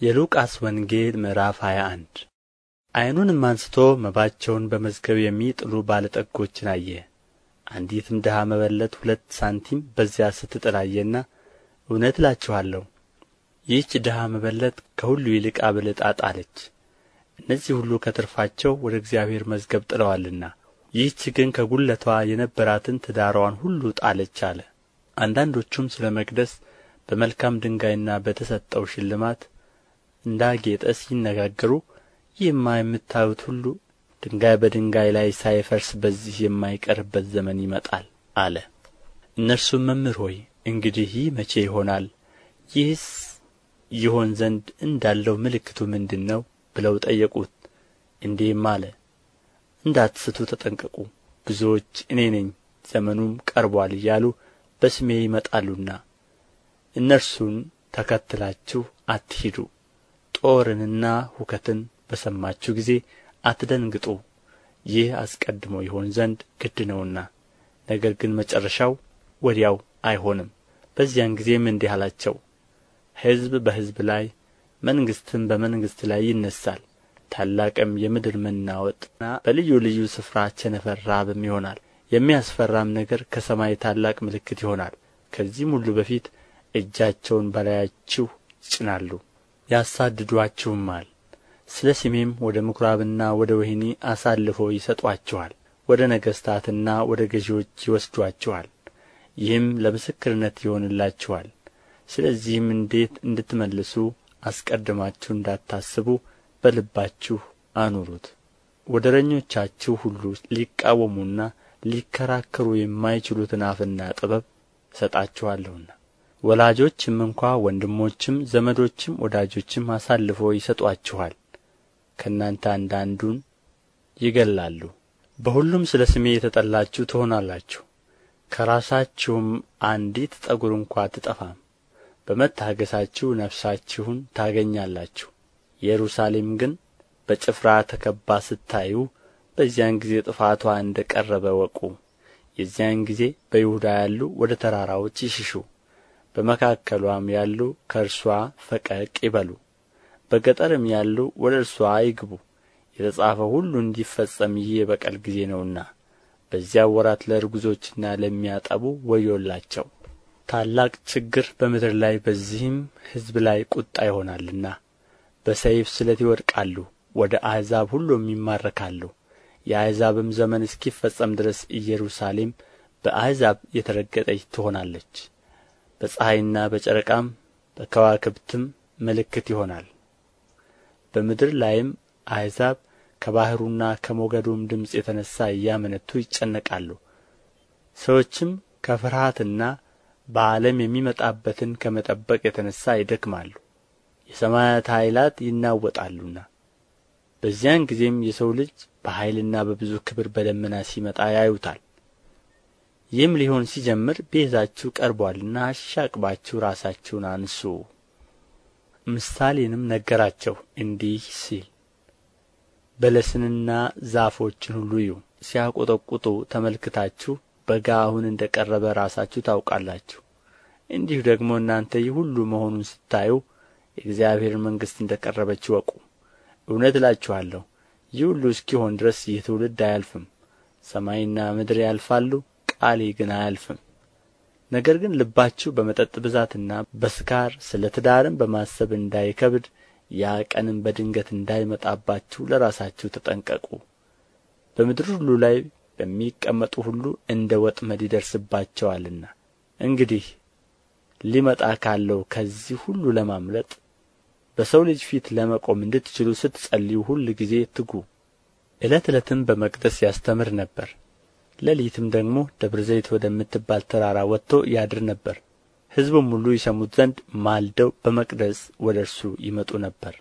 የሉቃስ ወንጌል ምዕራፍ 21 ዓይኑንም አንስቶ መባቸውን በመዝገብ የሚጥሉ ባለጠጎችን አየ። አንዲትም ድሀ መበለት ሁለት ሳንቲም በዚያ ስትጥል አየና እውነት እላችኋለሁ ይህች ድሀ መበለት ከሁሉ ይልቅ አብልጣ ጣለች፣ እነዚህ ሁሉ ከትርፋቸው ወደ እግዚአብሔር መዝገብ ጥለዋልና፣ ይህች ግን ከጉለቷ የነበራትን ትዳሯን ሁሉ ጣለች አለ። አንዳንዶቹም ስለ መቅደስ በመልካም ድንጋይና በተሰጠው ሽልማት እንዳጌጠ ሲነጋገሩ ይህማ የምታዩት ሁሉ ድንጋይ በድንጋይ ላይ ሳይፈርስ በዚህ የማይቀርበት ዘመን ይመጣል አለ። እነርሱም መምህር ሆይ እንግዲህ ይህ መቼ ይሆናል? ይህስ ይሆን ዘንድ እንዳለው ምልክቱ ምንድር ነው ብለው ጠየቁት። እንዲህም አለ እንዳትስቱ ተጠንቀቁ ብዙዎች እኔ ነኝ ዘመኑም ቀርቦአል እያሉ በስሜ ይመጣሉና። እነርሱን ተከትላችሁ አትሂዱ ጦርንና ሁከትን በሰማችሁ ጊዜ አትደንግጡ። ይህ አስቀድሞ ይሆን ዘንድ ግድ ነውና ነገር ግን መጨረሻው ወዲያው አይሆንም። በዚያን ጊዜም እንዲህ አላቸው ሕዝብ በሕዝብ ላይ መንግሥትም በመንግሥት ላይ ይነሣል። ታላቅም የምድር መናወጥና በልዩ ልዩ ስፍራ ቸነፈር ራብም ይሆናል። የሚያስፈራም ነገር ከሰማይ ታላቅ ምልክት ይሆናል። ከዚህም ሁሉ በፊት እጃቸውን በላያችሁ ይጭናሉ ያሳድዱአችሁማል ስለ ስሜም ወደ ምኵራብና ወደ ወህኒ አሳልፈው ይሰጡአችኋል ወደ ነገሥታትና ወደ ገዢዎች ይወስዱአችኋል ይህም ለምስክርነት ይሆንላችኋል። ስለዚህም እንዴት እንድትመልሱ አስቀድማችሁ እንዳታስቡ በልባችሁ አኑሩት። ወደረኞቻችሁ ሁሉ ሊቃወሙና ሊከራከሩ የማይችሉትን አፍና ጥበብ እሰጣችኋለሁና ወላጆችም እንኳ ወንድሞችም ዘመዶችም ወዳጆችም አሳልፈው ይሰጡአችኋል ከእናንተ አንዳንዱን ይገላሉ። በሁሉም ስለ ስሜ የተጠላችሁ ትሆናላችሁ። ከራሳችሁም አንዲት ጠጉር እንኳ አትጠፋም። በመታገሣችሁ ነፍሳችሁን ታገኛላችሁ። ኢየሩሳሌም ግን በጭፍራ ተከባ ስታዩ በዚያን ጊዜ ጥፋቷ እንደ ቀረበ እወቁ። የዚያን ጊዜ በይሁዳ ያሉ ወደ ተራራዎች ይሽሹ በመካከልዋም ያሉ ከእርስዋ ፈቀቅ ይበሉ። በገጠርም ያሉ ወደ እርስዋ አይግቡ። የተጻፈው ሁሉ እንዲፈጸም ይህ የበቀል ጊዜ ነውና በዚያው ወራት ለእርጉዞችና ለሚያጠቡ ወዮላቸው። ታላቅ ችግር በምድር ላይ በዚህም ሕዝብ ላይ ቁጣ ይሆናልና በሰይፍ ስለት ይወድቃሉ ወደ አሕዛብ ሁሉም ይማረካሉ። የአሕዛብም ዘመን እስኪፈጸም ድረስ ኢየሩሳሌም በአሕዛብ የተረገጠች ትሆናለች በፀሐይና በጨረቃም በከዋክብትም ምልክት ይሆናል። በምድር ላይም አሕዛብ ከባሕሩና ከሞገዱም ድምፅ የተነሣ እያመነቱ ይጨነቃሉ። ሰዎችም ከፍርሃትና በዓለም የሚመጣበትን ከመጠበቅ የተነሣ ይደክማሉ። የሰማያት ኃይላት ይናወጣሉና በዚያን ጊዜም የሰው ልጅ በኃይልና በብዙ ክብር በደመና ሲመጣ ያዩታል ይህም ሊሆን ሲጀምር ቤዛችሁ ቀርቦአልና አሻቅባችሁ ራሳችሁን አንሡ ምሳሌንም ነገራቸው እንዲህ ሲል በለስንና ዛፎችን ሁሉ እዩ። ሲያቈጠቍጡ ተመልክታችሁ በጋ አሁን እንደ ቀረበ ራሳችሁ ታውቃላችሁ። እንዲሁ ደግሞ እናንተ ይህ ሁሉ መሆኑን ስታዩ የእግዚአብሔርን መንግሥት እንደ ቀረበች እወቁ። እውነት እላችኋለሁ ይህ ሁሉ እስኪሆን ድረስ ይህ ትውልድ አያልፍም። ሰማይና ምድር ያልፋሉ ቃሌ ግን አያልፍም። ነገር ግን ልባችሁ በመጠጥ ብዛትና በስካር ስለ ትዳርም በማሰብ እንዳይከብድ ያ ቀንም በድንገት እንዳይመጣባችሁ ለራሳችሁ ተጠንቀቁ። በምድር ሁሉ ላይ በሚቀመጡ ሁሉ እንደ ወጥመድ ይደርስባቸዋልና። እንግዲህ ሊመጣ ካለው ከዚህ ሁሉ ለማምለጥ በሰው ልጅ ፊት ለመቆም እንድትችሉ ስትጸልዩ ሁል ጊዜ ትጉ። ዕለት ዕለትም በመቅደስ ያስተምር ነበር ሌሊትም ደግሞ ደብረ ዘይት ወደምትባል ተራራ ወጥቶ ያድር ነበር። ሕዝቡም ሁሉ ይሰሙት ዘንድ ማልደው በመቅደስ ወደ እርሱ ይመጡ ነበር